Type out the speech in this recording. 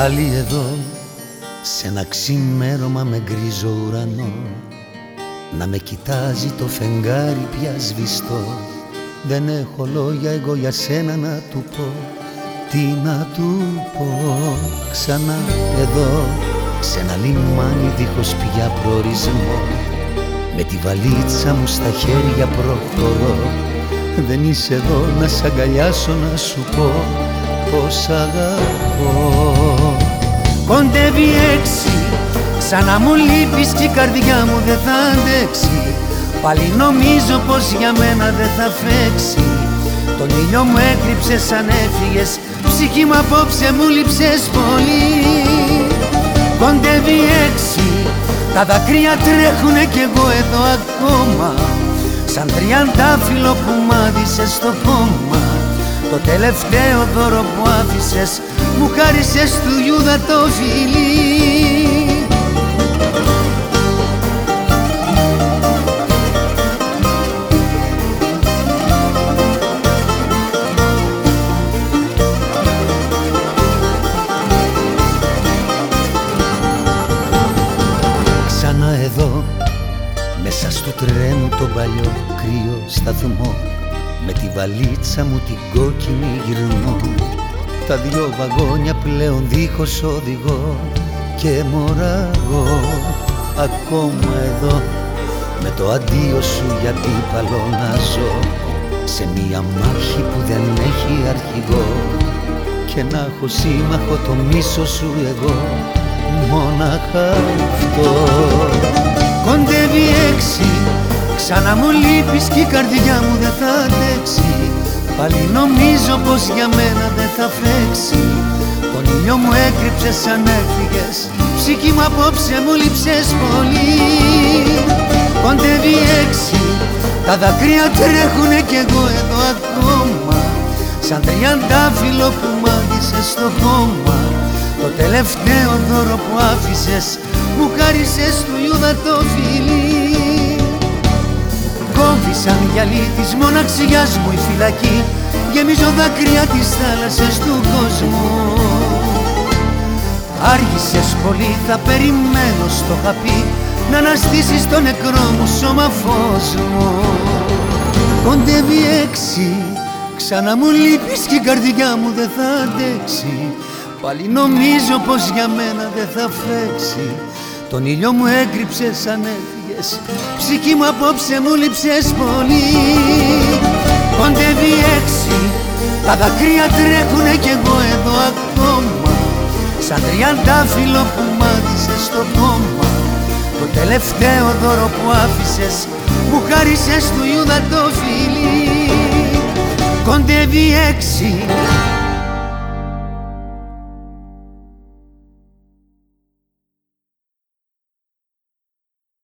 Πάλι εδώ σε ένα ξημέρωμα με γκρίζο ουρανό. Να με κοιτάζει το φεγγάρι πια σβηστό. Δεν έχω λόγια εγώ για σένα να του πω. Τι να του πω ξανά εδώ σε ένα λιμάνι δίχως πια προορισμό. Με τη βαλίτσα μου στα χέρια προχωρώ. Δεν είσαι εδώ να σ' αγκαλιάσω να σου πω πως αγαπώ Κοντεύει έξι. Σαν μου λείπεις και η καρδιά μου δεν θα αντέξει. Πάλι νομίζω πως για μένα δεν θα φέξει. Τον ήλιο μου έκρυψες σαν έφυγες. Ψυχή μου απόψε μου λείψες πολύ. Κοντεύει έξι. Τα δακρύα τρέχουνε κι εγώ εδώ ακόμα. Σαν τριαντάφυλλο που μάδισες στο κόμμα Το τελευταίο δώρο που άφησες μου χάρισες του Ιούδα το φιλί. Ξανά εδώ μέσα στο τρένο το παλιό κρύο σταθμό με τη βαλίτσα μου την κόκκινη γυρνώ. Τα δυο βαγόνια πλέον δίχως οδηγό και μωράγω ακόμα εδώ με το αντίο σου γιατί παλώ να ζω. Σε μια μάχη που δεν έχει αρχηγό. Και να έχω σύμμαχο το μίσο σου εγώ μόναχα αυτό. Κοντεύει έξι Ξανά μου λείπεις και η καρδιά μου δεν θα αντέξει. Πάλι νομίζω πως για μένα δεν θα φέξει Τον ήλιο μου έκρυψες σαν έφυγες. Ψυχή μου απόψε μου λείψες πολύ. Κοντεύει έξι. Τα δακρύα τρέχουνε κι εγώ εδώ ακόμα. Σαν τριαντάφυλλο που μάγισες στο χώμα. Το τελευταίο δώρο που άφησες Μου χάρισες του Ιούδα το φιλί Κόβει σαν γυαλί της μοναξιάς μου η φυλακή. Γεμίζω δάκρυα τις θάλασσες του κόσμου. Άργησες πολύ θα περιμένω στο χαπί. Να αναστήσεις το νεκρό μου σώμα φως μου. Κοντεύει έξι Ξανά μου λείπεις και η καρδιά μου δεν θα αντέξει. Πάλι νομίζω πως για μένα δεν θα φέξει Τον ήλιο μου έκρυψε σαν έφυγες Ψυχή μου απόψε μου λείψες πολύ. Κοντεύει έξι. Τα δακρύα τρέχουνε κι εγώ εδώ ακόμα. Σαν τριαντάφυλλο που μάτισες στο κόμμα. Το τελευταίο δώρο που άφησες Μου χάρισες του Ιούδα το φιλί. Κοντεύει έξι